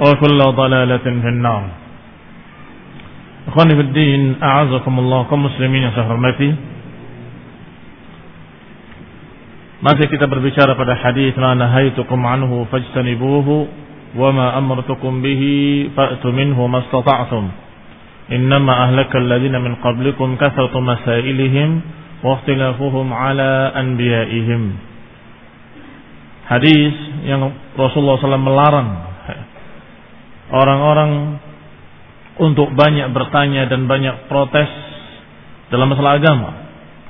وكل ضلالة في النار Ikhwani Fiddin, A'azakumullah, kaum muslimin yang saya hormati Masih kita berbicara pada hadis La nahaitukum anhu fajtanibuhu Wa ma amartukum bihi Fa'tu minhu mastata'tum Innama ahlaka alladhina min qablikum Kathratu masailihim Wa ikhtilafuhum ala anbiyaihim Hadis yang Rasulullah SAW melarang Orang-orang untuk banyak bertanya dan banyak protes dalam masalah agama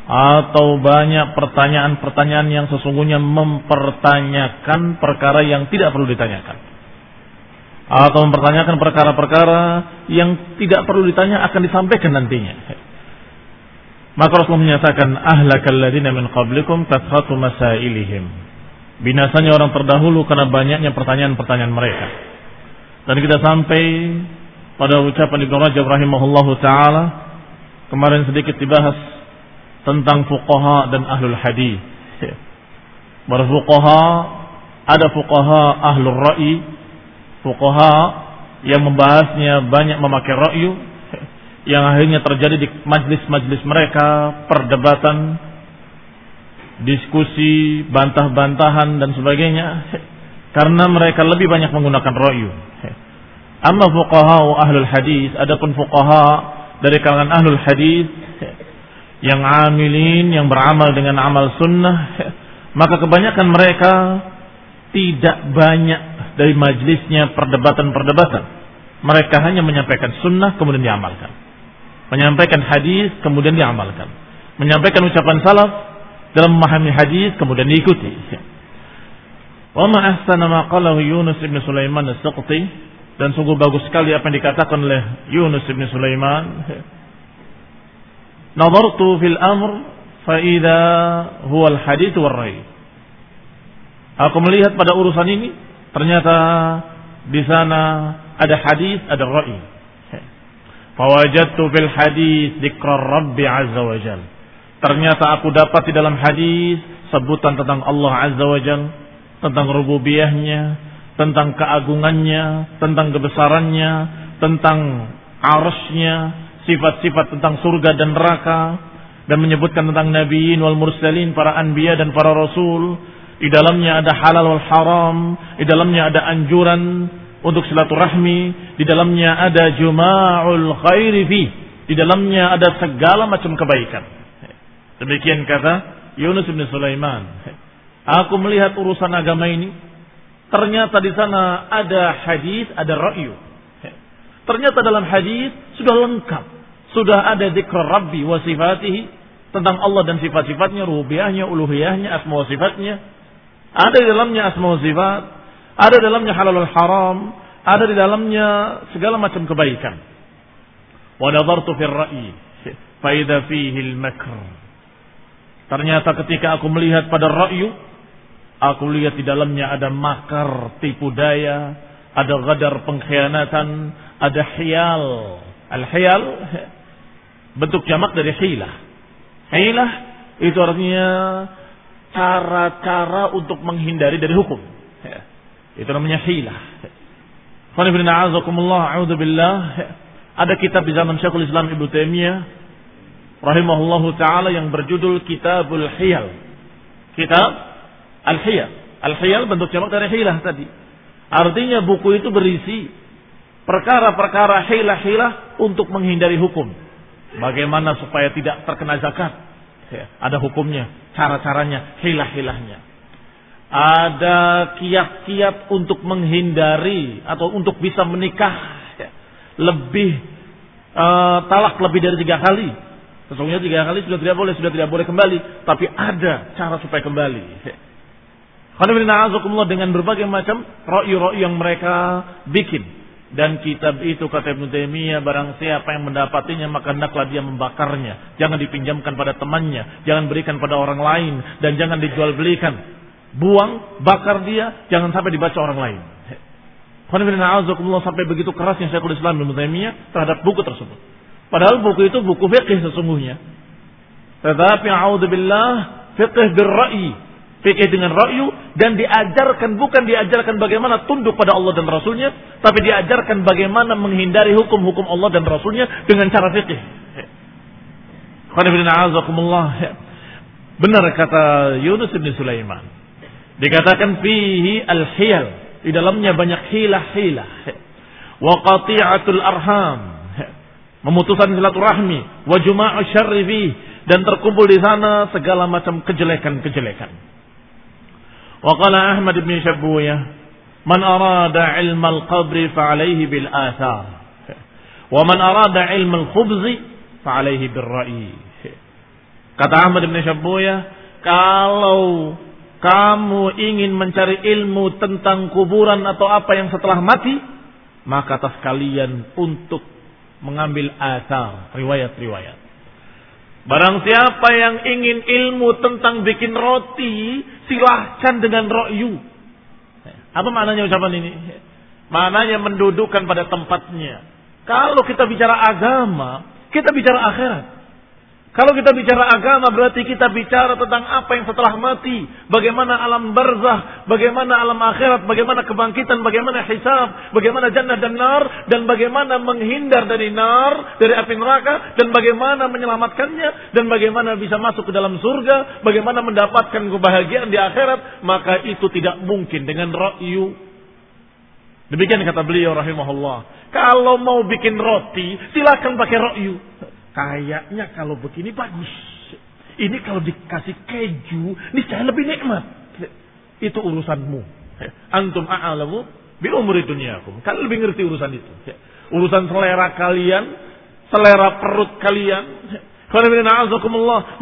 atau banyak pertanyaan-pertanyaan yang sesungguhnya mempertanyakan perkara yang tidak perlu ditanyakan. Atau mempertanyakan perkara-perkara yang tidak perlu ditanya akan disampaikan nantinya. Maka Rasulullah menyatakan ahlakal ladina min qablikum kathratu masailihim. Binasanya orang terdahulu karena banyaknya pertanyaan-pertanyaan mereka dan kita sampai pada ucapan Ibnu Rajab rahimahullahu taala kemarin sedikit dibahas tentang fuqaha dan ahlul hadis. Berfuqaha ada fuqaha ahlul ra'i, fuqaha yang membahasnya banyak memakai ra'yu yang akhirnya terjadi di majlis-majlis mereka perdebatan diskusi, bantah-bantahan dan sebagainya karena mereka lebih banyak menggunakan ra'yu. Amma fuqaha wa ahlul hadis, adapun fuqaha dari kalangan ahlul hadis yang amilin, yang beramal dengan amal sunnah, maka kebanyakan mereka tidak banyak dari majlisnya perdebatan-perdebatan. Mereka hanya menyampaikan sunnah kemudian diamalkan. Menyampaikan hadis kemudian diamalkan. Menyampaikan ucapan salaf dalam memahami hadis kemudian diikuti. Wa ma ahsana ma qalahu Yunus ibn Sulaiman as-Saqti dan sungguh bagus sekali apa yang dikatakan oleh Yunus bin Sulaiman. Nadartu fil amr fa idza huwa al hadits war rai. Aku melihat pada urusan ini ternyata di sana ada hadis, ada rai. Fawajadtu fil hadis dzikra Rabbi azza wa. Ternyata aku dapat di dalam hadis sebutan tentang Allah azza wa tentang rububiyahnya, tentang keagungannya, tentang kebesarannya, tentang arusnya, sifat-sifat tentang surga dan neraka, dan menyebutkan tentang nabiin wal mursalin, para anbiya dan para rasul. Di dalamnya ada halal wal haram, di dalamnya ada anjuran untuk silaturahmi, di dalamnya ada juma'ul khairi fi, di dalamnya ada segala macam kebaikan. Demikian kata Yunus bin Sulaiman. Aku melihat urusan agama ini Ternyata di sana ada hadis, ada ra'yu. Ternyata dalam hadis sudah lengkap. Sudah ada dzikr Rabbi wa sifatihi. tentang Allah dan sifat-sifatnya, rububiyahnya, uluhiyahnya, asma wa sifatnya. Ada di dalamnya asma wa sifat, ada di dalamnya halalul haram, ada di dalamnya segala macam kebaikan. Wa nadartu fil ra'yi fa fihi al-makr. Ternyata ketika aku melihat pada ra'yu, aku lihat di dalamnya ada makar, tipu daya, ada gadar pengkhianatan, ada hial. Al-hial bentuk jamak dari hilah. Hilah itu artinya cara-cara untuk menghindari dari hukum. Itu namanya hilah. Ada kitab di zaman Syekhul Islam Ibnu Taimiyah rahimahullahu taala yang berjudul Kitabul Hiyal. Kitab Al-Hiyal. Al-Hiyal bentuk jamak dari hilah tadi. Artinya buku itu berisi perkara-perkara hilah-hilah untuk menghindari hukum. Bagaimana supaya tidak terkena zakat? Ya, ada hukumnya, cara-caranya, hilah-hilahnya. Ada kiat-kiat untuk menghindari atau untuk bisa menikah ya, lebih uh, talak lebih dari tiga kali. Sesungguhnya tiga kali sudah tidak boleh, sudah tidak boleh kembali. Tapi ada cara supaya kembali. Karena dengan berbagai macam ro'i-ro'i yang mereka bikin dan kitab itu kata Ibn Taimiyah barang siapa yang mendapatinya maka hendaklah dia membakarnya. Jangan dipinjamkan pada temannya, jangan berikan pada orang lain dan jangan dijual belikan. Buang, bakar dia, jangan sampai dibaca orang lain. sampai begitu kerasnya Syekhul Islam Ibn Taimiyah terhadap buku tersebut. Padahal buku itu buku fikih sesungguhnya. Tetapi a'udzubillah fikih birra'i fikih dengan ra'yu dan diajarkan bukan diajarkan bagaimana tunduk pada Allah dan Rasulnya, tapi diajarkan bagaimana menghindari hukum-hukum Allah dan Rasulnya dengan cara fikih. Benar kata Yunus bin Sulaiman. Dikatakan fihi al-hiyal. Di dalamnya banyak hilah-hilah. Wa qati'atul arham. Memutuskan silaturahmi. Wa juma'u syarri Dan terkumpul di sana segala macam kejelekan-kejelekan. وقال أحمد بن شبوية من أراد علم القبر فعليه بالآثار ومن أراد علم الخبز فعليه بالرأي kata Ahmad bin Syabuya kalau kamu ingin mencari ilmu tentang kuburan atau apa yang setelah mati maka atas kalian untuk mengambil asar riwayat-riwayat Barang siapa yang ingin ilmu tentang bikin roti, silahkan dengan ro'yu. Apa maknanya ucapan ini? Maknanya mendudukkan pada tempatnya. Kalau kita bicara agama, kita bicara akhirat. Kalau kita bicara agama berarti kita bicara tentang apa yang setelah mati. Bagaimana alam barzah, bagaimana alam akhirat, bagaimana kebangkitan, bagaimana hisab, bagaimana jannah dan nar. Dan bagaimana menghindar dari nar, dari api neraka. Dan bagaimana menyelamatkannya. Dan bagaimana bisa masuk ke dalam surga. Bagaimana mendapatkan kebahagiaan di akhirat. Maka itu tidak mungkin dengan ra'yu. Demikian kata beliau rahimahullah. Kalau mau bikin roti, silakan pakai ra'yu. Kayaknya kalau begini bagus. Ini kalau dikasih keju, ini saya lebih nikmat. Itu urusanmu. Antum a'alamu bi umri dunyakum. Kalian lebih ngerti urusan itu. Urusan selera kalian, selera perut kalian.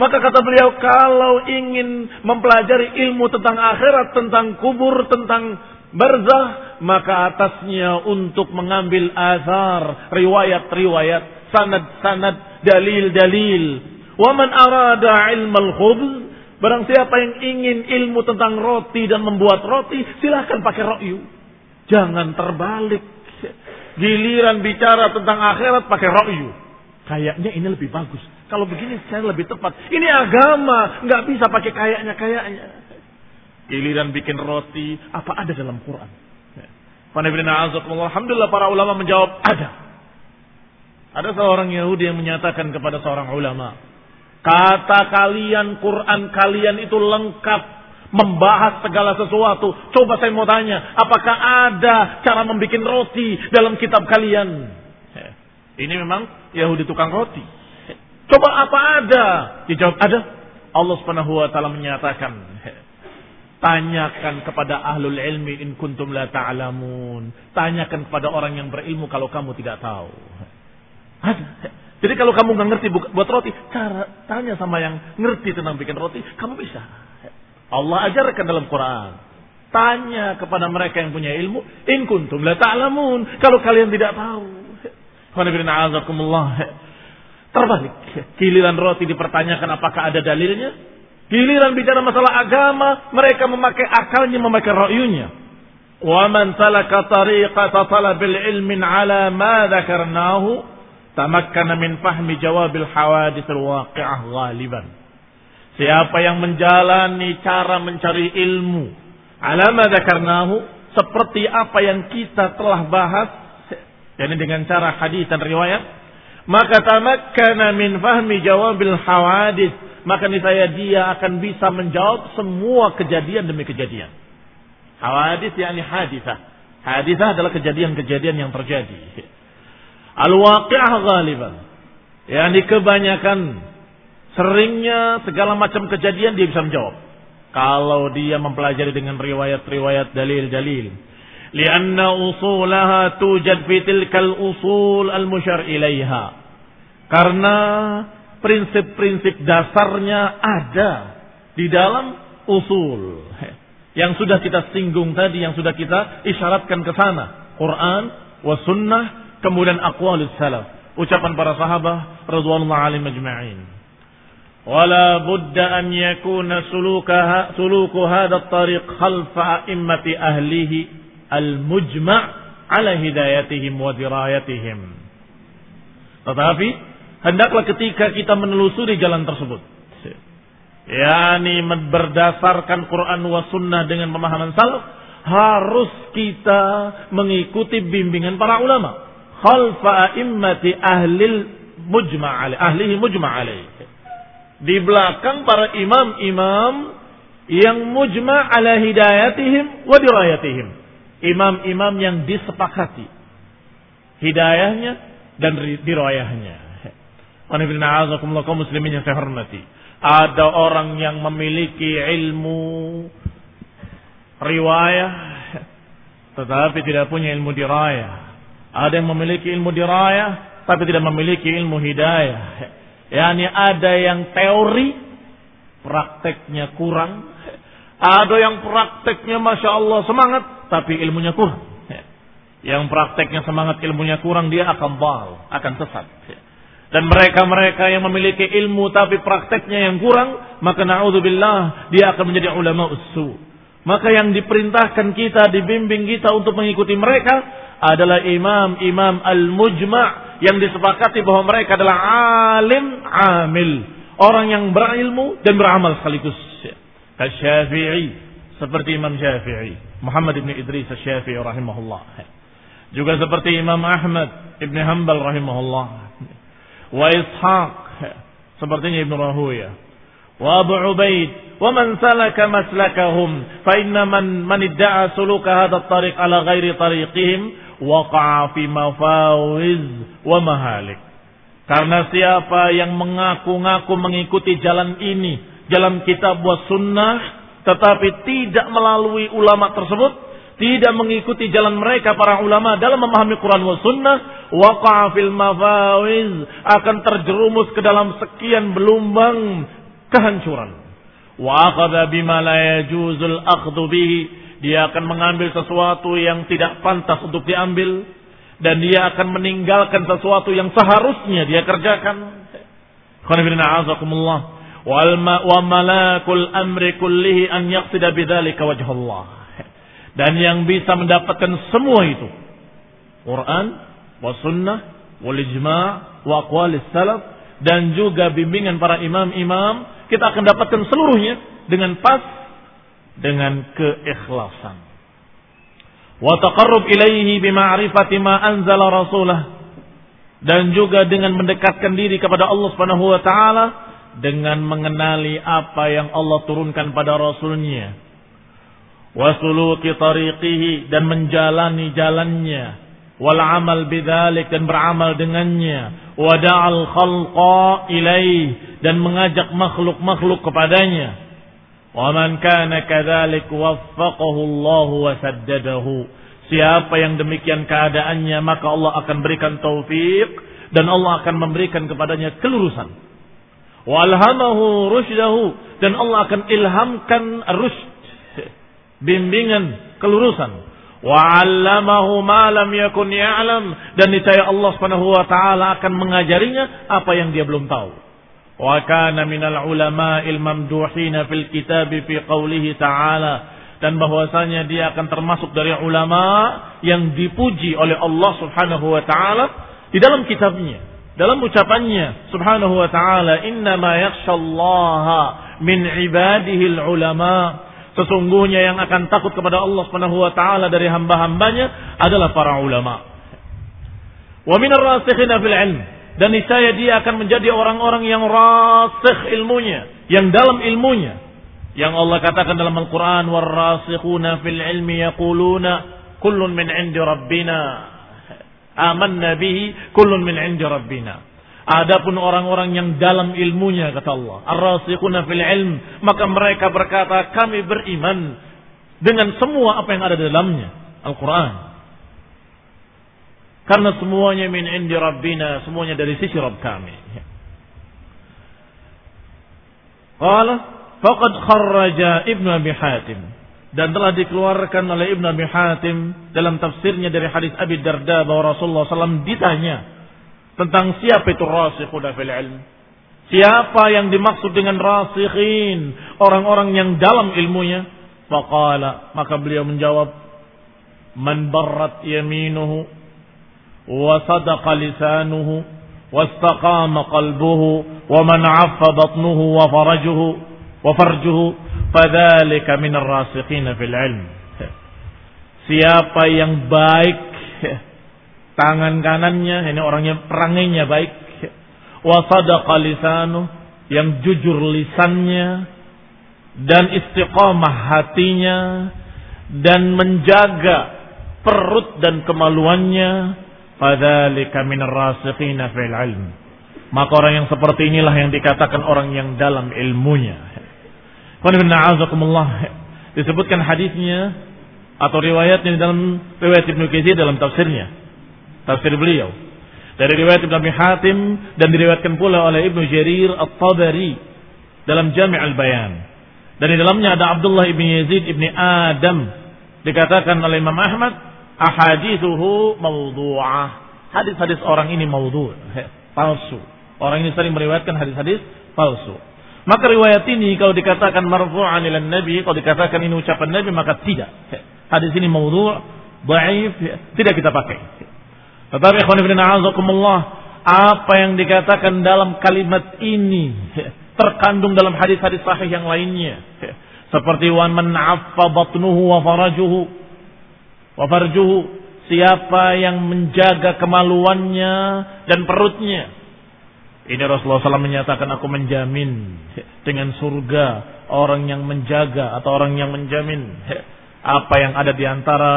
Maka kata beliau, kalau ingin mempelajari ilmu tentang akhirat, tentang kubur, tentang barzah, maka atasnya untuk mengambil azar, riwayat-riwayat, sanad-sanad dalil-dalil. Wa man arada ilmal khubz, barang siapa yang ingin ilmu tentang roti dan membuat roti, silahkan pakai rokyu. Jangan terbalik. Giliran bicara tentang akhirat pakai rokyu. Kayaknya ini lebih bagus. Kalau begini saya lebih tepat. Ini agama, nggak bisa pakai kayaknya kayaknya. Giliran bikin roti, apa ada dalam Quran? Alhamdulillah para ulama menjawab ada. Ada seorang Yahudi yang menyatakan kepada seorang ulama, kata kalian Quran kalian itu lengkap membahas segala sesuatu. Coba saya mau tanya, apakah ada cara membuat roti dalam kitab kalian? Ini memang Yahudi tukang roti. Coba apa ada? Dijawab ada. Allah Subhanahu wa taala menyatakan, Tanyakan kepada ahlul ilmi in kuntum la ta'lamun. Tanyakan kepada orang yang berilmu kalau kamu tidak tahu. Ada. Jadi kalau kamu nggak ngerti buat roti, cara tanya sama yang ngerti tentang bikin roti, kamu bisa. Allah ajarkan dalam Quran. Tanya kepada mereka yang punya ilmu, in kuntum la ta'lamun. Kalau kalian tidak tahu. Terbalik. Giliran roti dipertanyakan apakah ada dalilnya. Giliran bicara masalah agama, mereka memakai akalnya, memakai ra'yunya. Wa man salaka tariqata talabil ilmin ala ma dzakarnahu tamakkana min fahmi jawabil hawadits al-waqi'ah ghaliban. Siapa yang menjalani cara mencari ilmu alama dzakarnahu seperti apa yang kita telah bahas yakni dengan cara hadis dan riwayat maka tamakkana min fahmi jawabil hawadis maka saya dia akan bisa menjawab semua kejadian demi kejadian. Hawadis yakni hadisah. Hadisah adalah kejadian-kejadian yang terjadi al-waqi'ah ghaliban yakni kebanyakan seringnya segala macam kejadian dia bisa menjawab kalau dia mempelajari dengan riwayat-riwayat dalil-dalil. Lianna usulaha tujad fi tilkal usul al-musyar ilaiha. Karena prinsip-prinsip dasarnya ada di dalam usul. Yang sudah kita singgung tadi, yang sudah kita isyaratkan ke sana. Quran, wa sunnah, kemudian aqwalus salaf, ucapan para sahabat radhiyallahu alaihim majma'in Wala budda an yakuna sulukaha suluku hadha at-tariq khalfa a'immati ahlihi al-mujma' ala hidayatihim wa dirayatihim. Tetapi hendaklah ketika kita menelusuri jalan tersebut. Yakni berdasarkan Quran wa sunnah dengan pemahaman salaf harus kita mengikuti bimbingan para ulama khalfa a'immati ahlil mujma' alaih ahlihi mujma' di belakang para imam-imam yang mujma ala hidayatihim wa dirayatihim. Imam-imam yang disepakati hidayahnya dan dirayahnya. kaum muslimin yang saya hormati. Ada orang yang memiliki ilmu riwayah tetapi tidak punya ilmu dirayah. Ada yang memiliki ilmu dirayah tapi tidak memiliki ilmu hidayah. Yakni ada yang teori prakteknya kurang. Ada yang prakteknya masya Allah semangat tapi ilmunya kurang. Yang prakteknya semangat ilmunya kurang dia akan bal akan sesat. Dan mereka-mereka yang memiliki ilmu tapi prakteknya yang kurang maka naudzubillah dia akan menjadi ulama usu. Maka yang diperintahkan kita dibimbing kita untuk mengikuti mereka adalah imam-imam al-mujma' yang disepakati bahwa mereka adalah alim amil. Orang yang berilmu dan beramal sekaligus. Syafi'i. Seperti Imam Syafi'i. Muhammad ibn Idris Syafi'i rahimahullah. Juga seperti Imam Ahmad ibn Hanbal rahimahullah. Wa Ishaq. Sepertinya Ibn Rahuya. Wa Abu Ubaid. Wa man salaka maslakahum. Fa inna man, man idda'a suluka hadha tariq ala ghairi tariqihim waqa'a mafawiz wa mahalik. Karena siapa yang mengaku-ngaku mengikuti jalan ini, jalan kitab wa sunnah, tetapi tidak melalui ulama tersebut, tidak mengikuti jalan mereka para ulama dalam memahami Quran wa sunnah, waqa'a fil mafawiz, akan terjerumus ke dalam sekian belumbang kehancuran. Wa akhadha bima la yajuzul akhdhu bihi dia akan mengambil sesuatu yang tidak pantas untuk diambil. Dan dia akan meninggalkan sesuatu yang seharusnya dia kerjakan. Amri kullihi an yaqsida bidzalika. Dan yang bisa mendapatkan semua itu. Quran, wa sunnah, wal ijma' wa salaf dan juga bimbingan para imam-imam kita akan dapatkan seluruhnya dengan pas dengan keikhlasan. Wa taqarrub ilaihi bima'rifati ma anzala rasulah dan juga dengan mendekatkan diri kepada Allah Subhanahu wa taala dengan mengenali apa yang Allah turunkan pada rasulnya. Wa suluki tariqihi dan menjalani jalannya wal amal bidzalik dan beramal dengannya wa da'al khalqa ilaih dan mengajak makhluk-makhluk kepadanya وَمَنْ كَانَ كَذَلِكَ وَفَّقَهُ اللَّهُ وَسَدَّدَهُ Siapa yang demikian keadaannya maka Allah akan berikan taufik dan Allah akan memberikan kepadanya kelurusan. Walhamahu rusydahu dan Allah akan ilhamkan rusyd bimbingan kelurusan. Wa'allamahu ma lam yakun ya'lam dan niscaya Allah Subhanahu wa taala akan mengajarinya apa yang dia belum tahu. Kana minal ulama'il mamduhina fil kitab fi qawlihi ta'ala. Dan bahwasanya dia akan termasuk dari ulama yang dipuji oleh Allah Subhanahu wa taala di dalam kitabnya dalam ucapannya subhanahu wa ta'ala innama yakhshallaha min ibadihi ulama sesungguhnya yang akan takut kepada Allah subhanahu wa ta'ala dari hamba-hambanya adalah para ulama. Wa minar rasikhina fil ilm dan niscaya dia akan menjadi orang-orang yang rasikh ilmunya, yang dalam ilmunya. Yang Allah katakan dalam Al-Qur'an warasikhuna fil ilmi yaquluna kullun min 'indi rabbina amanna bihi kullun min 'indi rabbina. Adapun orang-orang yang dalam ilmunya kata Allah, arrasikhuna fil ilm, maka mereka berkata kami beriman dengan semua apa yang ada di dalamnya, Al-Qur'an karena semuanya min indi rabbina, semuanya dari sisi Rabb kami. Qala Faqad kharraja Ibnu Abi Hatim dan telah dikeluarkan oleh Ibnu Abi Hatim dalam tafsirnya dari hadis Abi Darda bahwa Rasulullah SAW ditanya tentang siapa itu rasikhuna fil ilm. Siapa yang dimaksud dengan rasikhin? Orang-orang yang dalam ilmunya. Faqala. Maka beliau menjawab. Man barrat yaminuhu. Qalbuhu. Wa man affa batnuhu wa farajuhu wa farjuhu fadzalika minar rasikhina fil ilm. Siapa yang baik tangan kanannya ini orangnya perangainya baik wa sadaqa lisanu yang jujur lisannya dan istiqamah hatinya dan menjaga perut dan kemaluannya fadzalika minar rasikhina fil ilm maka orang yang seperti inilah yang dikatakan orang yang dalam ilmunya Disebutkan hadisnya atau riwayatnya dalam riwayat Ibnu Katsir dalam tafsirnya. Tafsir beliau. Dari riwayat Ibnu Hatim dan diriwayatkan pula oleh Ibnu Jarir At-Tabari dalam Jami' Al-Bayan. Dan di dalamnya ada Abdullah ibn Yazid ibn Adam dikatakan oleh Imam Ahmad ahadithuhu mawdu'ah. Hadis-hadis orang ini maudhu', palsu. Orang ini sering meriwayatkan hadis-hadis palsu. Maka riwayat ini kalau dikatakan marfu'an ila Nabi, kalau dikatakan ini ucapan Nabi maka tidak. Hadis ini maudhu', dhaif, tidak kita pakai. Tetapi ikhwan ibn a'azakumullah, apa yang dikatakan dalam kalimat ini terkandung dalam hadis-hadis sahih yang lainnya. Seperti wa man 'affa batnuhu wa farajuhu wa siapa yang menjaga kemaluannya dan perutnya ini Rasulullah SAW menyatakan aku menjamin dengan surga orang yang menjaga atau orang yang menjamin apa yang ada di antara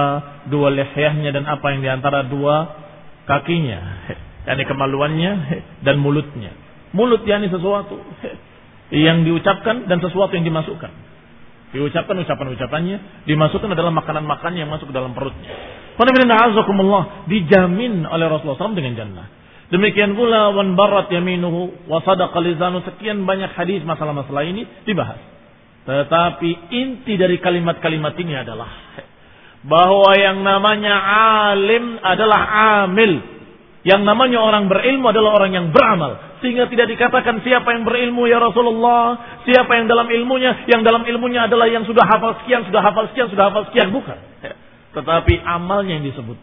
dua lehyahnya dan apa yang di antara dua kakinya. Yani kemaluannya dan mulutnya. Mulut yani sesuatu yang diucapkan dan sesuatu yang dimasukkan. Diucapkan ucapan-ucapannya, dimasukkan adalah makanan-makanan yang masuk ke dalam perutnya. Dijamin oleh Rasulullah SAW dengan jannah. Demikian pula wan barat yaminuhu wa sekian banyak hadis masalah-masalah ini dibahas. Tetapi inti dari kalimat-kalimat ini adalah bahwa yang namanya alim adalah amil. Yang namanya orang berilmu adalah orang yang beramal. Sehingga tidak dikatakan siapa yang berilmu ya Rasulullah. Siapa yang dalam ilmunya. Yang dalam ilmunya adalah yang sudah hafal sekian, sudah hafal sekian, sudah hafal sekian. Bukan. Tetapi amalnya yang disebut.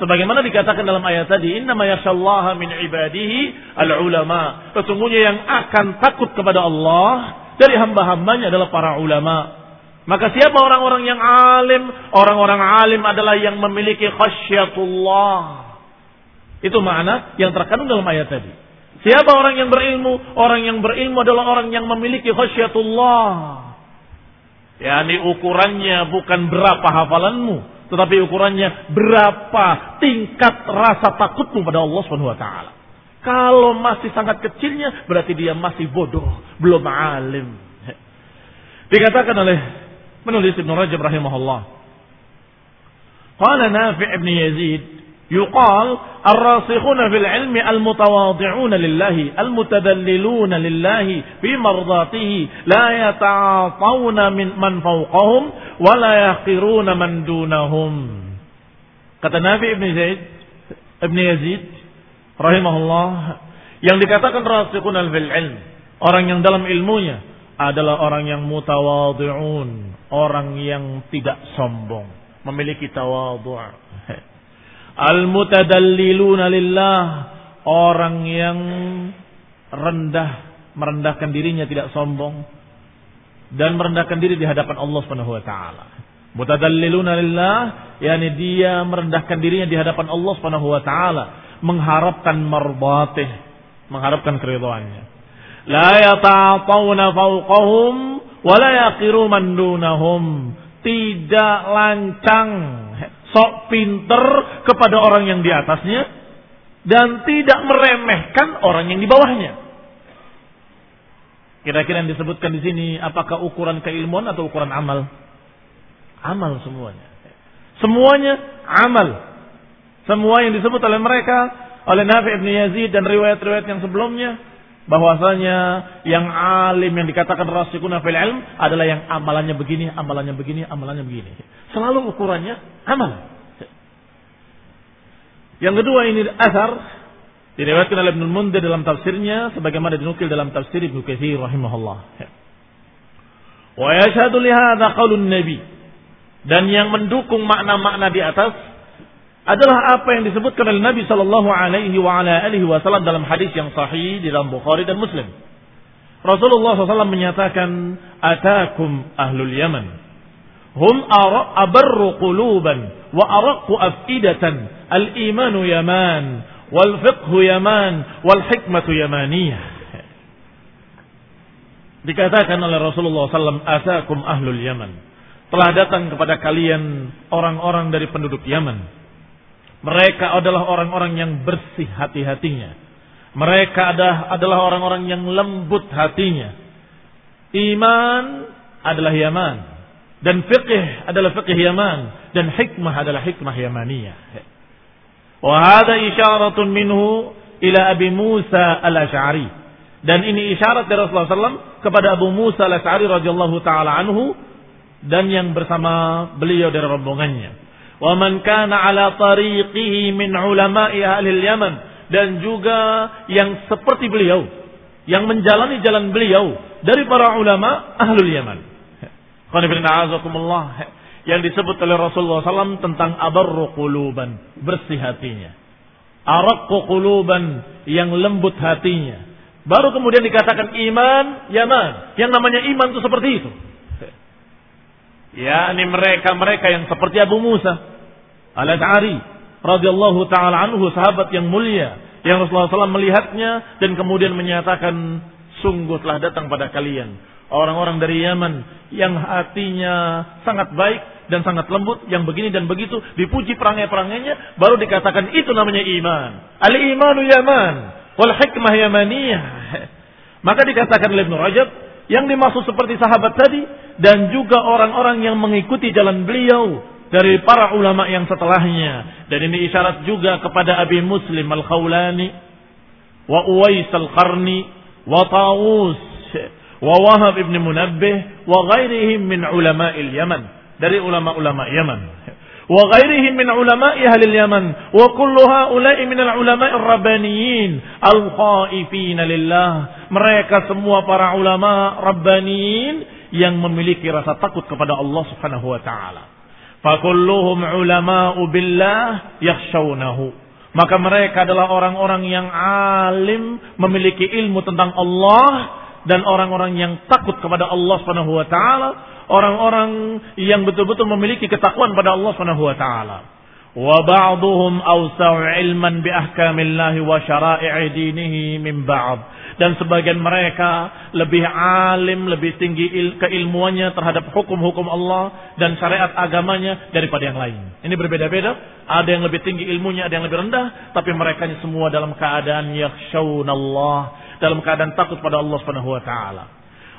Sebagaimana dikatakan dalam ayat tadi, "Inna ma yakhshallaha min ibadihi al-ulama." Sesungguhnya yang akan takut kepada Allah dari hamba-hambanya adalah para ulama. Maka siapa orang-orang yang alim? Orang-orang alim adalah yang memiliki khasyatullah. Itu makna yang terkandung dalam ayat tadi. Siapa orang yang berilmu? Orang yang berilmu adalah orang yang memiliki khasyatullah. Yani ukurannya bukan berapa hafalanmu, tetapi ukurannya berapa tingkat rasa takutmu pada Allah Subhanahu wa taala. Kalau masih sangat kecilnya berarti dia masih bodoh, belum alim. Dikatakan oleh penulis Ibnu Rajab rahimahullah. Qala Nafi' ibn Yazid Yuqal ar-rasikhuna fil ilmi al-mutawadhi'una lillahi al-mutadalliluna lillahi fi mardatihi la yata'atawna min man fawqahum wa la yaqiruna man dunahum. Kata Nabi Ibn Zaid Ibn Yazid rahimahullah yang dikatakan rasikhuna fil ilm orang yang dalam ilmunya adalah orang yang mutawadhi'un, orang yang tidak sombong, memiliki tawadhu'. Al-mutadalliluna lillah. Orang yang rendah, merendahkan dirinya tidak sombong dan merendahkan diri di hadapan Allah Subhanahu wa taala. Mutadalliluna lillah, yakni dia merendahkan dirinya di hadapan Allah Subhanahu wa taala, mengharapkan marbatih, mengharapkan keridhaannya. La yata'atawna fawqahum wa la yaqiru man dunahum. Tidak lancang sok pinter kepada orang yang di atasnya dan tidak meremehkan orang yang di bawahnya. Kira-kira yang disebutkan di sini apakah ukuran keilmuan atau ukuran amal? Amal semuanya. Semuanya amal. Semua yang disebut oleh mereka oleh Nafi ibn Yazid dan riwayat-riwayat yang sebelumnya bahwasanya yang alim yang dikatakan rasikuna fil ilm adalah yang amalannya begini, amalannya begini, amalannya begini. Selalu ukurannya amal. Yang kedua ini asar diriwayatkan oleh Ibnu Mundir dalam tafsirnya sebagaimana dinukil dalam tafsir Ibnu Katsir rahimahullah. Wa yashhadu li hadza qaulun nabi. Dan yang mendukung makna-makna di atas adalah apa yang disebutkan oleh Nabi Shallallahu Alaihi Wasallam dalam hadis yang sahih di dalam Bukhari dan Muslim. Rasulullah SAW menyatakan, "Atakum ahlul Yaman, hum abarru quluban wa araqqu afidatan, al-imanu yaman, wal fiqhu yaman, wal hikmatu yamaniyah." Dikatakan oleh Rasulullah SAW, "Atakum ahlul Yaman." Telah datang kepada kalian orang-orang dari penduduk Yaman mereka adalah orang-orang yang bersih hati-hatinya. Mereka adalah orang-orang yang lembut hatinya. Iman adalah yaman. Dan fiqh adalah fiqh yaman. Dan hikmah adalah hikmah yamaniyah. Wahada isyaratun minhu ila Abi Musa al-Ash'ari. Dan ini isyarat dari Rasulullah SAW kepada Abu Musa al-Ash'ari radhiyallahu taala anhu dan yang bersama beliau dari rombongannya wa man kana ala tariqihi min ulama'i ahli Yaman dan juga yang seperti beliau yang menjalani jalan beliau dari para ulama ahlul Yaman. Yang disebut oleh Rasulullah SAW tentang abarru quluban, bersih hatinya. Araqqu quluban, yang lembut hatinya. Baru kemudian dikatakan iman, yaman. Yang namanya iman itu seperti itu. Ya, ini mereka-mereka yang seperti Abu Musa Al-Ash'ari radhiyallahu taala anhu sahabat yang mulia yang Rasulullah SAW melihatnya dan kemudian menyatakan sungguh telah datang pada kalian orang-orang dari Yaman yang hatinya sangat baik dan sangat lembut yang begini dan begitu dipuji perangai-perangainya baru dikatakan itu namanya iman. Al-imanu yaman wal hikmah yamaniyah. Maka dikatakan oleh Ibnu Rajab yang dimaksud seperti sahabat tadi dan juga orang-orang yang mengikuti jalan beliau dari para ulama yang setelahnya. Dan ini isyarat juga kepada Abi Muslim Al-Khawlani wa Uwais Al-Qarni wa Tawus wa Wahab ibn Munabbih wa ghairihim min ulama Yaman. Dari ulama-ulama Yaman. Wa ghairihim min ulama ahli Yaman wa kullu haula'i min al-ulama ar-rabbaniyin al-khaifin lillah. Mereka semua para ulama rabbaniyin yang memiliki rasa takut kepada Allah Subhanahu wa taala Fakulluhum ulama'u billah yakhshawnahu. Maka mereka adalah orang-orang yang alim, memiliki ilmu tentang Allah dan orang-orang yang takut kepada Allah Subhanahu wa taala, orang-orang yang betul-betul memiliki ketakwaan pada Allah Subhanahu wa taala. Awsa'u ilman bi ahkamillahi wa syara'i dinihi min ba'd dan sebagian mereka lebih alim, lebih tinggi il, keilmuannya terhadap hukum-hukum Allah dan syariat agamanya daripada yang lain. Ini berbeda-beda. Ada yang lebih tinggi ilmunya, ada yang lebih rendah, tapi mereka semua dalam keadaan yakhshawunallah, dalam keadaan takut pada Allah Subhanahu wa taala.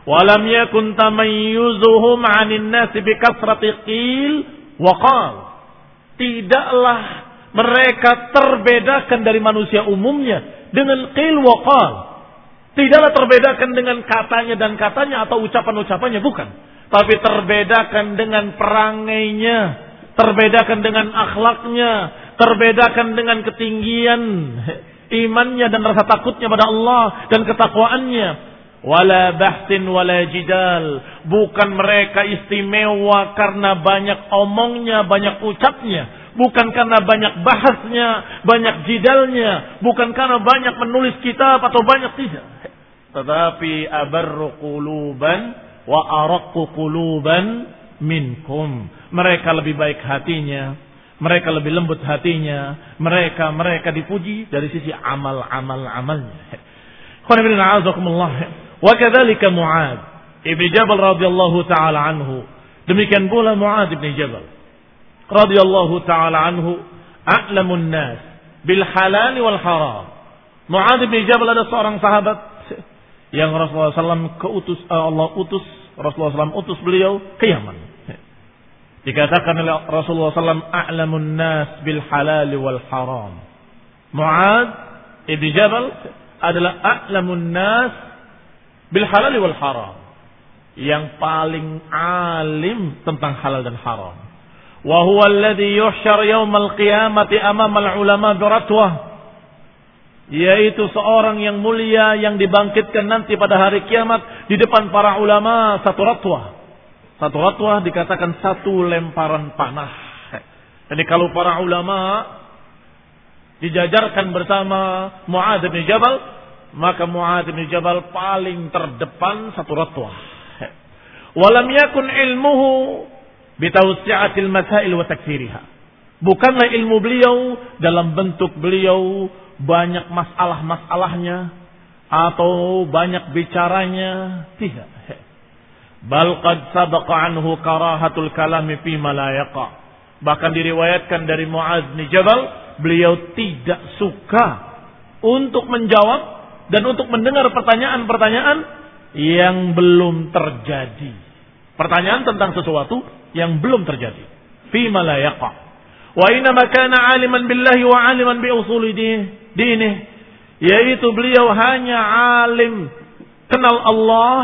Walam yakun tamayyuzuhum 'anil nasi bi kasrati qil wa. Tidaklah Mereka terbedakan dari manusia umumnya dengan qil wa qal. Tidaklah terbedakan dengan katanya dan katanya atau ucapan-ucapannya, bukan. Tapi terbedakan dengan perangainya, terbedakan dengan akhlaknya, terbedakan dengan ketinggian imannya dan rasa takutnya pada Allah dan ketakwaannya. Wala bahtin wala jidal. Bukan mereka istimewa karena banyak omongnya, banyak ucapnya bukan karena banyak bahasnya, banyak jidalnya, bukan karena banyak menulis kitab atau banyak tidak. Tetapi abarru quluban wa araqqu quluban minkum. Mereka lebih baik hatinya, mereka lebih lembut hatinya, mereka mereka dipuji dari sisi amal-amal amalnya. Wa kadzalika Muad ibn Jabal radhiyallahu taala anhu. Demikian pula Muad ibn Jabal radhiyallahu taala anhu a'lamun nas bil halal wal haram. Muad bin Jabal ada seorang sahabat yang Rasulullah SAW keutus eh, Allah utus Rasulullah SAW utus beliau ke Yaman. Dikatakan oleh Rasulullah SAW a'lamun nas bil halal wal haram. Muad ibn Jabal adalah a'lamun nas bil halal wal haram. Yang paling alim tentang halal dan haram. Wa huwa alladhi yuhsyar yaumal qiyamati amama al ulama biratwah. Yaitu seorang yang mulia yang dibangkitkan nanti pada hari kiamat di depan para ulama satu ratwa Satu ratwa dikatakan satu lemparan panah. Jadi kalau para ulama dijajarkan bersama Muadz bin Jabal maka Mu'ad bin Jabal paling terdepan satu ratwah. Walam yakun ilmuhu bitausi'atil masail wa takfiriha. Bukanlah ilmu beliau dalam bentuk beliau banyak masalah-masalahnya atau banyak bicaranya, tidak. Bal qad sabaqa anhu karahatul kalami fi la Bahkan diriwayatkan dari Muaz bin Jabal, beliau tidak suka untuk menjawab dan untuk mendengar pertanyaan-pertanyaan yang belum terjadi. Pertanyaan tentang sesuatu yang belum terjadi. Fima la yaqa. Wa inama kana aliman billahi wa aliman bi usuli dinih. Yaitu beliau hanya alim kenal Allah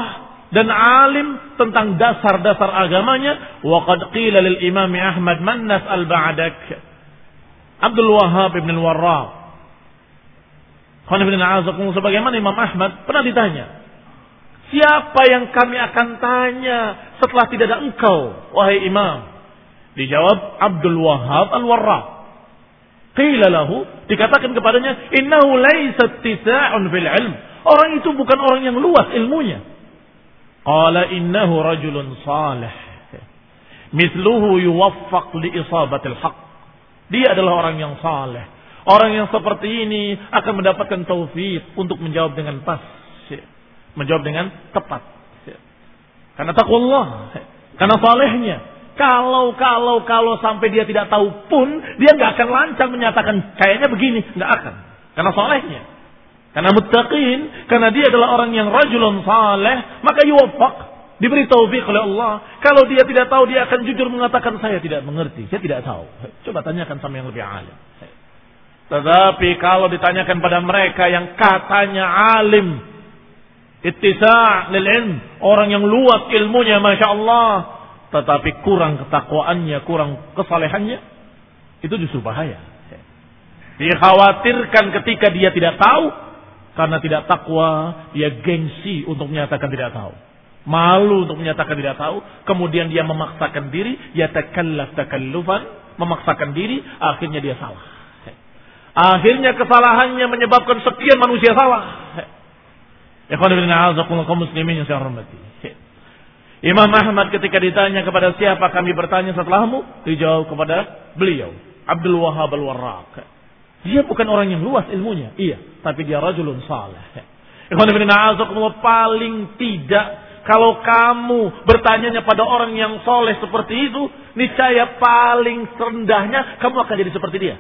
dan alim tentang dasar-dasar agamanya. Wa qad qila lil imam Ahmad man nas'al ba'dak. Abdul Wahab ibn al-Warraq. Sebagaimana Imam Ahmad pernah ditanya. Siapa yang kami akan tanya setelah tidak ada engkau, wahai imam? Dijawab Abdul Wahab Al-Warraq. Qila lahu, dikatakan kepadanya, innahu laisa tisa'un fil ilm. Orang itu bukan orang yang luas ilmunya. Qala innahu rajulun salih. Mithluhu yuwaffaq li isabatil haq. Dia adalah orang yang saleh. Orang yang seperti ini akan mendapatkan taufik untuk menjawab dengan pas. Menjawab dengan tepat. Karena takwa Allah. Karena salehnya. Kalau, kalau, kalau sampai dia tidak tahu pun, dia nggak akan lancar menyatakan kayaknya begini. nggak akan. Karena salehnya. Karena muttaqin, karena dia adalah orang yang rajulun saleh, maka yuwafaq. Diberi taufik oleh Allah. Kalau dia tidak tahu, dia akan jujur mengatakan saya tidak mengerti, saya tidak tahu. Coba tanyakan sama yang lebih alim. Tetapi kalau ditanyakan pada mereka yang katanya alim, Ittisa' lil ilm. Orang yang luas ilmunya Masya Allah. Tetapi kurang ketakwaannya, kurang kesalehannya. Itu justru bahaya. Dikhawatirkan ketika dia tidak tahu. Karena tidak takwa, dia gengsi untuk menyatakan tidak tahu. Malu untuk menyatakan tidak tahu. Kemudian dia memaksakan diri. Ya takallaf takallufan. Memaksakan diri. Akhirnya dia salah. Akhirnya kesalahannya menyebabkan sekian manusia salah. Imam Ahmad ketika ditanya kepada siapa kami bertanya setelahmu, dijawab kepada beliau, Abdul Wahab al-Warraq. Dia bukan orang yang luas ilmunya, iya, tapi dia rajulun saleh. Ikhwan paling tidak kalau kamu bertanya pada orang yang soleh seperti itu, niscaya paling rendahnya kamu akan jadi seperti dia.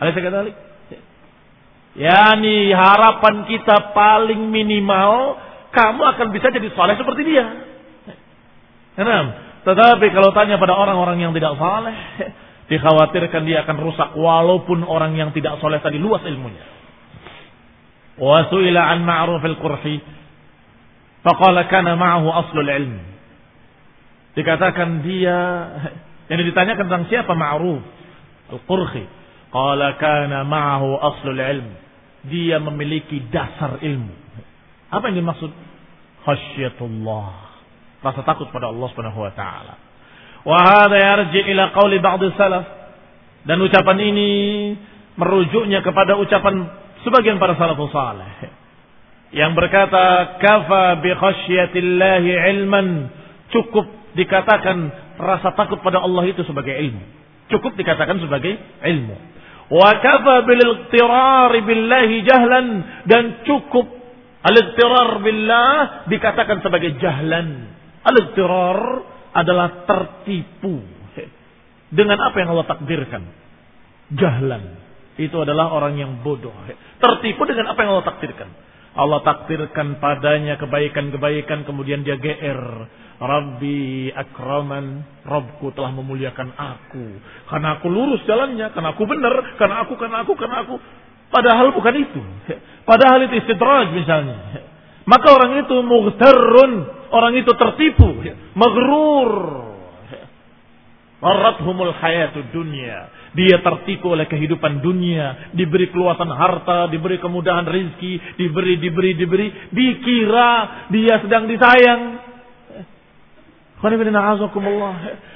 Ada sekali Yani harapan kita paling minimal kamu akan bisa jadi saleh seperti dia. Kenapa? Tetapi kalau tanya pada orang-orang yang tidak saleh, Dikhawatirkan dia akan rusak walaupun orang yang tidak soleh tadi luas ilmunya. Wa su'ila an al-qurhi. Faqala kana ma'ahu aslul ilm. Dikatakan dia yang ditanyakan tentang siapa ma'ruf al-qurhi. Qala kana ma'ahu aslul ilm. Dia memiliki dasar ilmu. Apa yang dimaksud? Khasyatullah. Rasa takut pada Allah Subhanahu wa taala. Wahada yarji ila qawli ba'd salaf. Dan ucapan ini merujuknya kepada ucapan sebagian para salafus saleh yang berkata kafa bi khasyatillahi ilman cukup dikatakan rasa takut pada Allah itu sebagai ilmu cukup dikatakan sebagai ilmu wa kafa bil iqtirar billahi jahlan dan cukup al iqtirar billah dikatakan sebagai jahlan al iqtirar adalah tertipu dengan apa yang Allah takdirkan. Jahlan. Itu adalah orang yang bodoh. Tertipu dengan apa yang Allah takdirkan. Allah takdirkan padanya kebaikan-kebaikan kemudian dia GR. Rabbi akraman. Robku telah memuliakan aku. Karena aku lurus jalannya. Karena aku benar. Karena aku, karena aku, karena aku. Padahal bukan itu. Padahal itu istidraj misalnya. Maka orang itu mughtarrun Orang itu tertipu, maghrur. Warrathumul hayatud dunia. Dia tertipu oleh kehidupan dunia, diberi keluasan harta, diberi kemudahan rizki, diberi, diberi, diberi, dikira dia sedang disayang.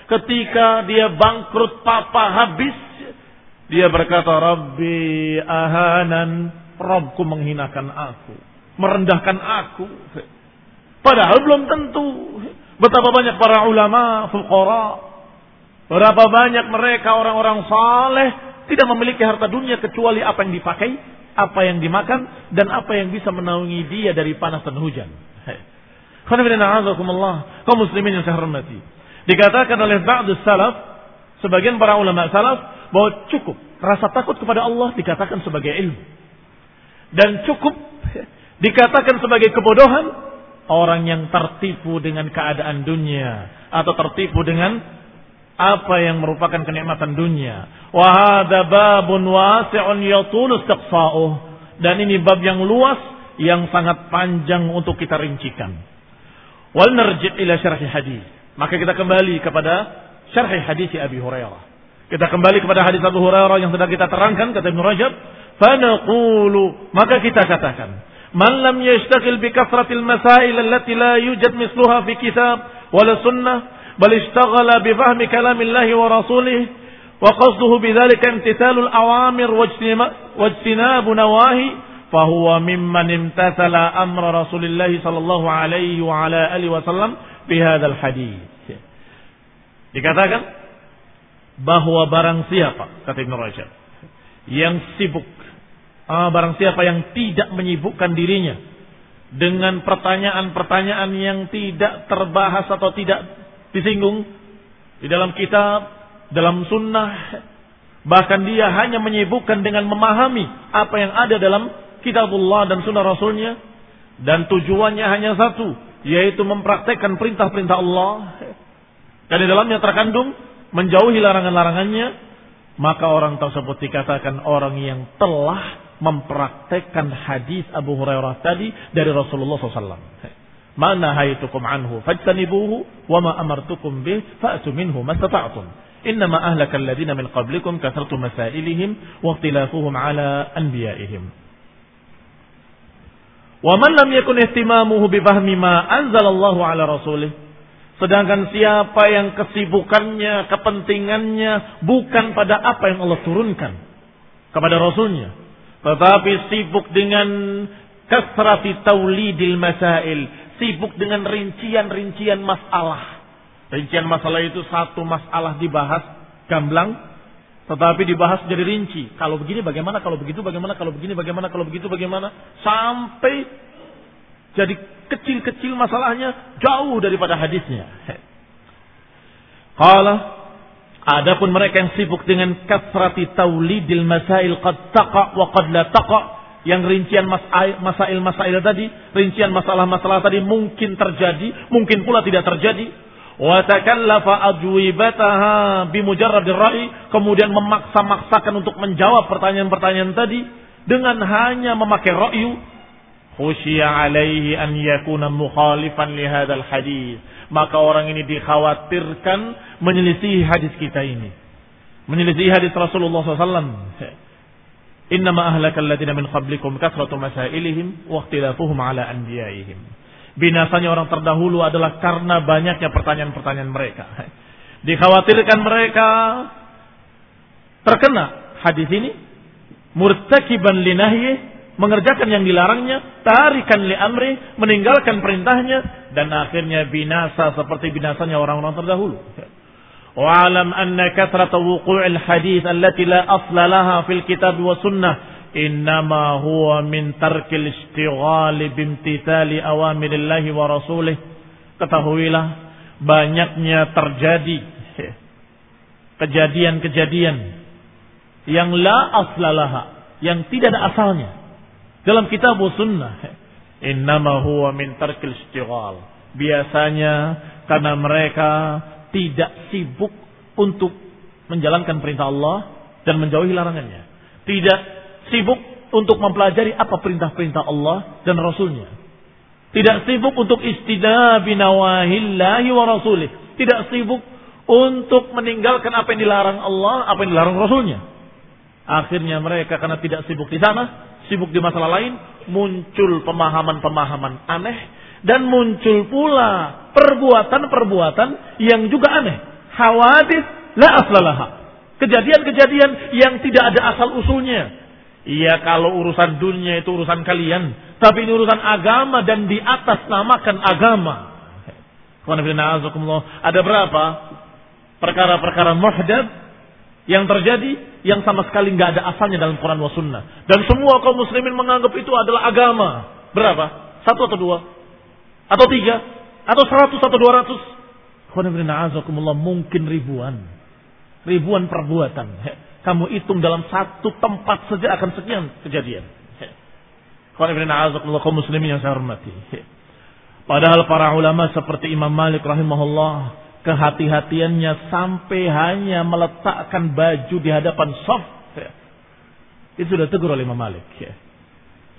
Ketika dia bangkrut papa habis, dia berkata, Rabbi ahanan, Robku menghinakan aku, merendahkan aku. Padahal belum tentu. Betapa banyak para ulama, fuqara. Berapa banyak mereka orang-orang saleh tidak memiliki harta dunia kecuali apa yang dipakai, apa yang dimakan, dan apa yang bisa menaungi dia dari panas dan hujan. Kau muslimin yang saya hormati. Dikatakan oleh ba'dus salaf, sebagian para ulama salaf, bahwa cukup rasa takut kepada Allah dikatakan sebagai ilmu. Dan cukup dikatakan sebagai kebodohan orang yang tertipu dengan keadaan dunia atau tertipu dengan apa yang merupakan kenikmatan dunia. Wahada babun wasi'un yatulus istiqfa'uh. Dan ini bab yang luas yang sangat panjang untuk kita rincikan. Wal narji' ila syarhi hadis. Maka kita kembali kepada syarhi hadis Abi Hurairah. Kita kembali kepada hadis Abu Hurairah yang sedang kita terangkan kata Ibn Rajab, fanaqulu maka kita katakan, man lam yashtagil bi kasratil masail allati la yujad misluha fi kitab wala sunnah بل اشتغل بفهم كلام الله ورسوله وقصده بذلك امتثال الأوامر واجتناب نواهي فهو ممن امتثل أمر رسول الله صلى الله عليه وعلى أله وسلم بهذا الحديث. Dikatakan bahwa barang siapa kata Ibn Rajab yang sibuk ah, barang siapa yang tidak menyibukkan dirinya dengan pertanyaan-pertanyaan yang tidak terbahas atau tidak disinggung di dalam kitab, dalam sunnah, bahkan dia hanya menyibukkan dengan memahami apa yang ada dalam kitabullah dan sunnah rasulnya, dan tujuannya hanya satu, yaitu mempraktekkan perintah-perintah Allah, dan di dalamnya terkandung menjauhi larangan-larangannya, maka orang tersebut dikatakan orang yang telah mempraktekkan hadis Abu Hurairah tadi dari Rasulullah SAW. Mana haitukum anhu fajtanibuhu wa ma amartukum bih fa'tu minhu mastata'tum. Innama ahlaka alladhina min qablikum kathratu masailihim wa ikhtilafuhum ala anbiya'ihim. Wa man lam yakun ihtimamuhu bi fahmi ma anzalallahu ala rasulih Sedangkan siapa yang kesibukannya, kepentingannya bukan pada apa yang Allah turunkan kepada Rasulnya, tetapi sibuk dengan kasrati taulidil masail. Sibuk dengan rincian-rincian masalah. Rincian masalah itu satu masalah dibahas gamblang. Tetapi dibahas jadi rinci. Kalau begini bagaimana, kalau begitu bagaimana, kalau begini bagaimana, kalau begitu bagaimana. Sampai jadi kecil-kecil masalahnya jauh daripada hadisnya. Kalau Adapun mereka yang sibuk dengan kasrati taulidil masail qad taqa wa qad la taqa yang rincian masail-masail tadi, rincian masalah-masalah tadi mungkin terjadi, mungkin pula tidak terjadi. ajwibataha bimujarrad ra'i kemudian memaksa-maksakan untuk menjawab pertanyaan-pertanyaan tadi dengan hanya memakai ra'yu. Khusya alaihi an yakuna mukhalifan li hadzal hadis maka orang ini dikhawatirkan menyelisihi hadis kita ini. Menyelisihi hadis Rasulullah SAW innama ahlakal ladzina min qablikum kathratu masailihim wa ikhtilafuhum ala anbiya'ihim Binasanya orang terdahulu adalah karena banyaknya pertanyaan-pertanyaan mereka. Dikhawatirkan mereka terkena hadis ini murtakiban linahyi mengerjakan yang dilarangnya, tarikan li amri, meninggalkan perintahnya dan akhirnya binasa seperti binasanya orang-orang terdahulu. Anna kathrata wuqu'il hadis allati la asla laha fil kitab wa sunnah innama huwa min tarkil istighali bimtithali awamirillahi wa rasulih ketahuilah banyaknya terjadi kejadian-kejadian yang la aslalaha yang tidak ada asalnya dalam kitab sunnah. Innama huwa min tarkil istighal. Biasanya karena mereka tidak sibuk untuk menjalankan perintah Allah dan menjauhi larangannya tidak sibuk untuk mempelajari apa perintah-perintah Allah dan Rasulnya. Tidak sibuk untuk istidabi nawahillahi wa rasulih. Tidak sibuk untuk meninggalkan apa yang dilarang Allah, apa yang dilarang Rasulnya. Akhirnya mereka karena tidak sibuk di sana, sibuk di masalah lain, muncul pemahaman-pemahaman aneh dan muncul pula perbuatan-perbuatan yang juga aneh. Hawadis la aslalaha. Kejadian-kejadian yang tidak ada asal usulnya Iya kalau urusan dunia itu urusan kalian. Tapi ini urusan agama dan di atas namakan agama. Ada berapa perkara-perkara muhdad yang terjadi yang sama sekali nggak ada asalnya dalam Quran wa Sunnah. Dan semua kaum muslimin menganggap itu adalah agama. Berapa? Satu atau dua? Atau tiga? Atau seratus atau dua ratus? Mungkin ribuan. Ribuan perbuatan kamu hitung dalam satu tempat saja akan sekian kejadian. kaum muslimin yang saya hormati. Padahal para ulama seperti Imam Malik rahimahullah kehati-hatiannya sampai hanya meletakkan baju di hadapan sof. Itu sudah tegur oleh Imam Malik.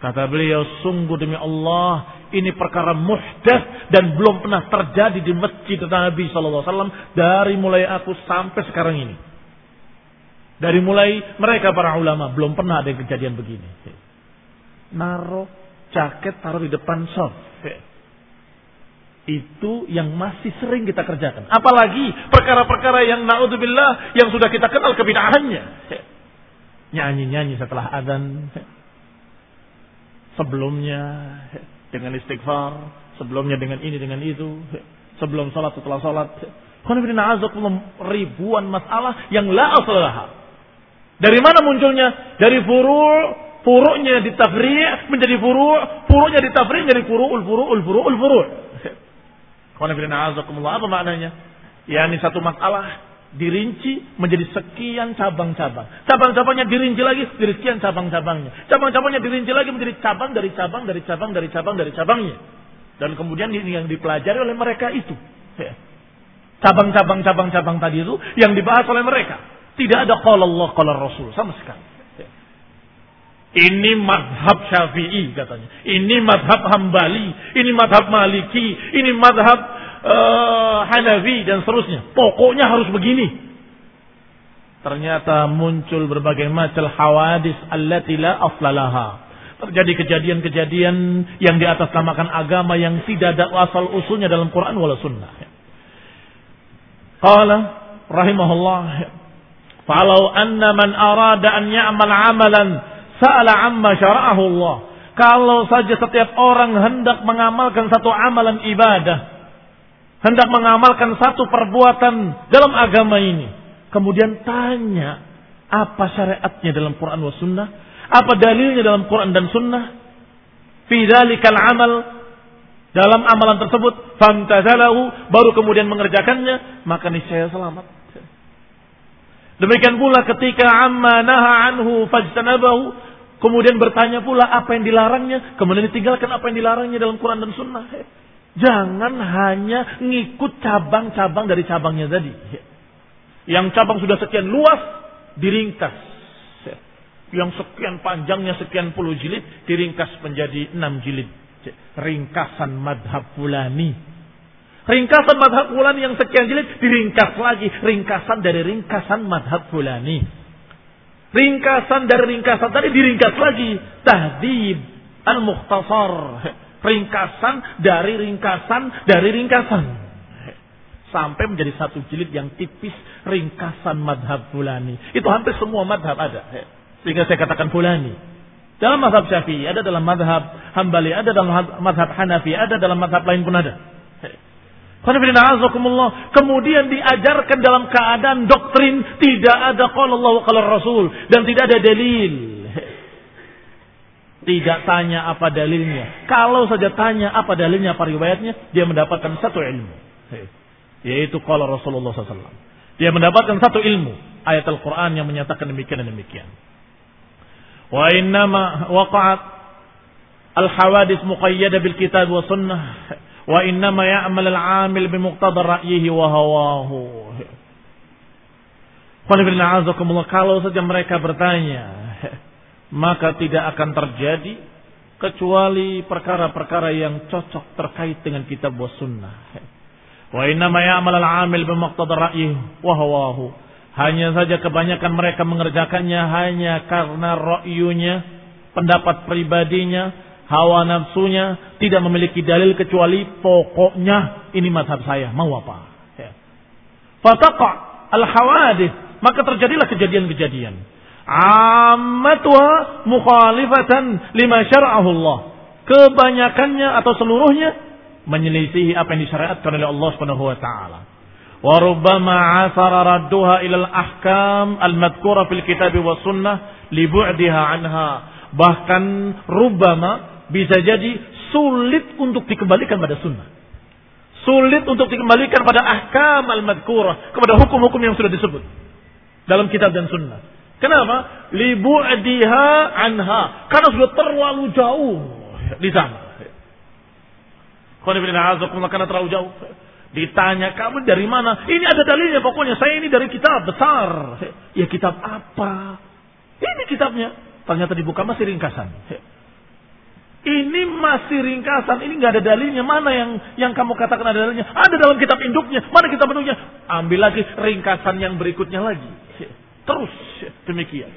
Kata beliau, sungguh demi Allah, ini perkara muhdas dan belum pernah terjadi di masjid Nabi SAW dari mulai aku sampai sekarang ini. Dari mulai mereka para ulama belum pernah ada kejadian begini. Naruh jaket taruh di depan sof. Itu yang masih sering kita kerjakan. Apalagi perkara-perkara yang naudzubillah yang sudah kita kenal kebidahannya. Nyanyi-nyanyi setelah adzan. Sebelumnya dengan istighfar, sebelumnya dengan ini dengan itu, sebelum salat setelah salat. ribuan masalah yang la aslalah dari mana munculnya? Dari furu' furu'nya ditafri' menjadi furu', furu'nya ditafri' menjadi furu'ul furu'ul furu'ul furu'. Apa maknanya? Ya ini satu masalah dirinci menjadi sekian cabang-cabang. Cabang-cabangnya dirinci lagi jadi sekian cabang-cabangnya. Cabang-cabangnya dirinci lagi menjadi cabang dari cabang dari cabang dari cabang dari cabangnya. Dan kemudian ini yang dipelajari oleh mereka itu. Cabang-cabang cabang-cabang tadi itu yang dibahas oleh mereka. Tidak ada qala Allah qala Rasul sama sekali. Ini madhab syafi'i katanya. Ini madhab hambali. Ini madhab maliki. Ini madhab uh, hanafi dan seterusnya. Pokoknya harus begini. Ternyata muncul berbagai macam hawadis allati la aslalaha. Terjadi kejadian-kejadian yang di atas namakan agama yang tidak ada asal usulnya dalam Quran wala sunnah. Qala rahimahullah Falau anna man arada an ya'mal amalan sa'ala amma syara'ahu Allah. Kalau saja setiap orang hendak mengamalkan satu amalan ibadah, hendak mengamalkan satu perbuatan dalam agama ini, kemudian tanya apa syariatnya dalam Quran wa sunnah, apa dalilnya dalam Quran dan sunnah, fi dzalikal amal dalam amalan tersebut, fantazalahu baru kemudian mengerjakannya, maka niscaya selamat. Demikian pula ketika amma naha anhu fajtanabahu kemudian bertanya pula apa yang dilarangnya, kemudian ditinggalkan apa yang dilarangnya dalam Quran dan Sunnah. Jangan hanya ngikut cabang-cabang dari cabangnya tadi. Yang cabang sudah sekian luas, diringkas. Yang sekian panjangnya sekian puluh jilid, diringkas menjadi enam jilid. Ringkasan madhab fulani. Ringkasan madhab fulani yang sekian jilid, diringkas lagi. Ringkasan dari ringkasan madhab fulani. Ringkasan dari ringkasan tadi diringkas lagi. Tahdib al-mukhtasar ringkasan dari ringkasan dari ringkasan. Sampai menjadi satu jilid yang tipis ringkasan madhab fulani. Itu hampir semua madhab ada. Sehingga saya katakan fulani. Dalam madhab syafi'i ada dalam madhab hambali ada dalam madhab hanafi ada dalam madhab lain pun ada. Kemudian diajarkan dalam keadaan doktrin tidak ada kalau Allah kalau Rasul dan tidak ada dalil. Tidak tanya apa dalilnya. Kalau saja tanya apa dalilnya, apa riwayatnya, dia mendapatkan satu ilmu. Yaitu kalau Rasulullah SAW. Dia mendapatkan satu ilmu. Ayat Al-Quran yang menyatakan demikian dan demikian. Wa innama waqa'at al-hawadis muqayyada bil kitab wa sunnah. Wa innama ya'mal al-amil bimuqtada ra'yihi wa hawahu. Kalau saja mereka bertanya, maka tidak akan terjadi kecuali perkara-perkara yang cocok terkait dengan kitab wa sunnah. Wa inna ma ya'mal al-'amil bimaqtada ra'yih wa hawahu. Hanya saja kebanyakan mereka mengerjakannya hanya karena ra'yunya, pendapat pribadinya, hawa nafsunya, tidak memiliki dalil kecuali pokoknya ini mazhab saya, mau apa. Fataqa al-hawadith, maka terjadilah kejadian-kejadian Ammatuha mukhalifatan lima syara'ahu Allah. Kebanyakannya atau seluruhnya menyelisihi apa yang disyariatkan oleh Allah Subhanahu wa taala. Wa rubbama asara radduha ila al-ahkam al-madhkura fil kitab wa sunnah li bu'diha anha. Bahkan rubbama bisa jadi sulit untuk dikembalikan pada sunnah. Sulit untuk dikembalikan pada ahkam al-madhkura, kepada hukum-hukum yang sudah disebut dalam kitab dan sunnah. Kenapa? Libu'diha anha. Karena sudah terlalu jauh di sana. Karena terlalu jauh. Ditanya kamu dari mana? Ini ada dalilnya pokoknya. Saya ini dari kitab besar. Ya kitab apa? Ini kitabnya. Ternyata dibuka masih ringkasan. Ini masih ringkasan. Ini nggak ada dalilnya. Mana yang yang kamu katakan ada dalilnya? Ada dalam kitab induknya. Mana kitab induknya? Ambil lagi ringkasan yang berikutnya lagi. Terus demikian.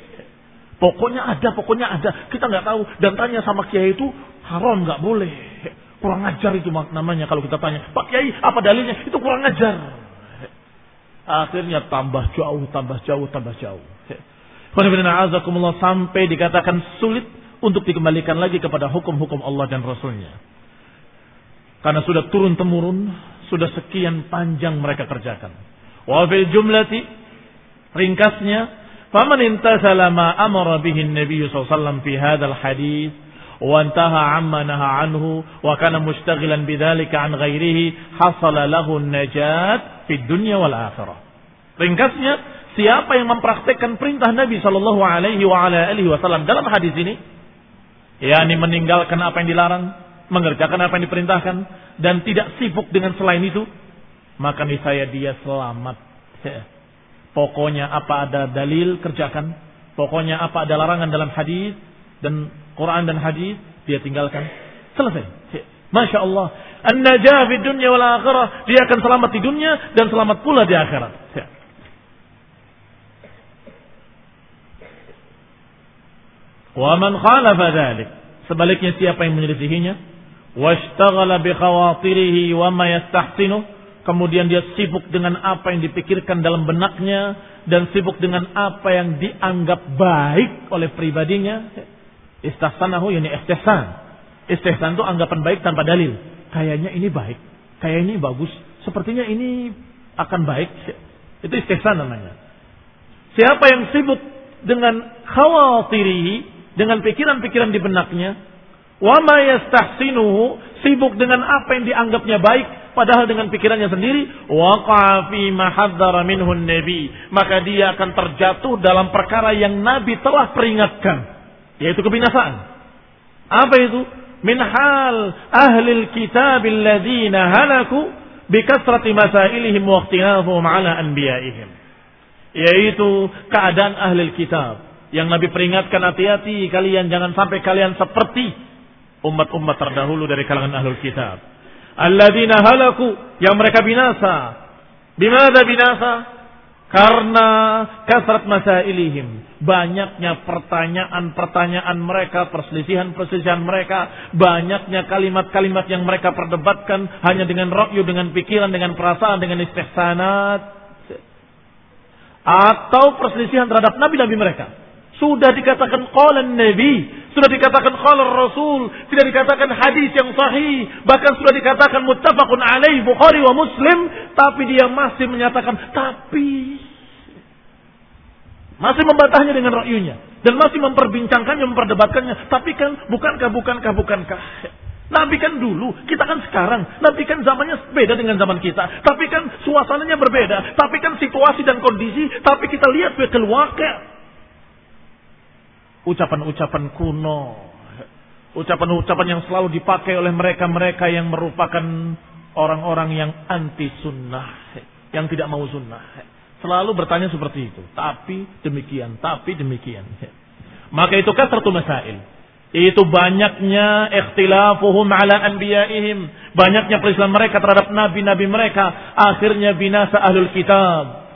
Pokoknya ada, pokoknya ada. Kita nggak tahu dan tanya sama kiai itu haram nggak boleh. Kurang ajar itu namanya kalau kita tanya. Pak Kiai apa dalilnya? Itu kurang ajar. Akhirnya tambah jauh, tambah jauh, tambah jauh. sampai dikatakan sulit untuk dikembalikan lagi kepada hukum-hukum Allah dan Rasulnya. Karena sudah turun temurun, sudah sekian panjang mereka kerjakan. Wa fil jumlati Ringkasnya, faman intasala ma amara bihi Nabi sallallahu fi hadzal hadis wa intaha amma naha anhu wa kana mushtaghilan bidzalika an ghairihi hasala lahu najat fid dunya wal akhirah. Ringkasnya, siapa yang mempraktekkan perintah Nabi sallallahu alaihi wasallam dalam hadis ini, yakni meninggalkan apa yang dilarang, mengerjakan apa yang diperintahkan dan tidak sibuk dengan selain itu, maka niscaya dia selamat. Pokoknya apa ada dalil kerjakan. Pokoknya apa ada larangan dalam hadis dan Quran dan hadis dia tinggalkan. Selesai. Masya Allah. An-najah di dunia wal akhirah. Dia akan selamat di dunia dan selamat pula di akhirat. Wa man khalafa dhalik. Sebaliknya siapa yang menyelisihinya? Washtaghala bi khawatirihi wa ma yastahsinuh kemudian dia sibuk dengan apa yang dipikirkan dalam benaknya dan sibuk dengan apa yang dianggap baik oleh pribadinya. Istahsanahu yani istihsan. Istihsan itu anggapan baik tanpa dalil. Kayaknya ini baik. Kayaknya ini bagus. Sepertinya ini akan baik. Itu istihsan namanya. Siapa yang sibuk dengan khawatiri dengan pikiran-pikiran di benaknya wa ma yastahsinuhu sibuk dengan apa yang dianggapnya baik Padahal dengan pikirannya sendiri, waqa'a nabi, maka dia akan terjatuh dalam perkara yang Nabi telah peringatkan, yaitu kebinasaan. Apa itu? min hal ahli kitab alladziina halaku bikasrati masailihim wa ikhtilafihim ala anbiya'ihim. Yaitu keadaan ahli kitab yang Nabi peringatkan hati-hati kalian jangan sampai kalian seperti umat-umat terdahulu dari kalangan ahlul kitab. Alladzina halaku yang mereka binasa. Bimada binasa? Karena kasrat masailihim. Banyaknya pertanyaan-pertanyaan mereka, perselisihan-perselisihan mereka. Banyaknya kalimat-kalimat yang mereka perdebatkan hanya dengan rokyu, dengan pikiran, dengan perasaan, dengan istihsanat. Atau perselisihan terhadap nabi-nabi mereka. Sudah dikatakan qalan nabi, sudah dikatakan qala rasul, tidak dikatakan hadis yang sahih, bahkan sudah dikatakan muttafaqun alaih Bukhari wa Muslim, tapi dia masih menyatakan tapi masih membantahnya dengan rakyunya dan masih memperbincangkannya, memperdebatkannya. Tapi kan bukankah bukankah bukankah Nabi kan dulu, kita kan sekarang. Nabi kan zamannya beda dengan zaman kita. Tapi kan suasananya berbeda. Tapi kan situasi dan kondisi. Tapi kita lihat keluar ucapan-ucapan kuno, ucapan-ucapan yang selalu dipakai oleh mereka-mereka yang merupakan orang-orang yang anti sunnah, yang tidak mau sunnah. Selalu bertanya seperti itu. Tapi demikian, tapi demikian. Maka itu kasratu masail. Itu banyaknya ikhtilafuhum ala anbiya'ihim. Banyaknya peristiwa mereka terhadap nabi-nabi mereka. Akhirnya binasa ahlul kitab.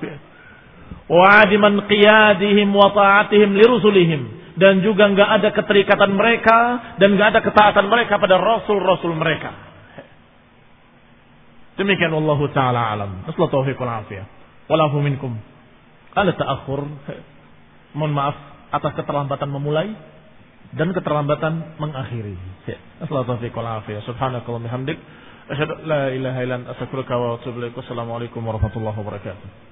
Wa adiman qiyadihim wa ta'atihim lirusulihim dan juga nggak ada keterikatan mereka dan nggak ada ketaatan mereka pada rasul-rasul mereka. Demikian Allah taala alam. Nasallahu taufiq wal minkum. Ada ta'akhur. Mohon maaf atas keterlambatan memulai dan keterlambatan mengakhiri. Nasallahu taufiq wal afiyah. Subhanakallahumma hamdik. Wassalamualaikum warahmatullahi wabarakatuh.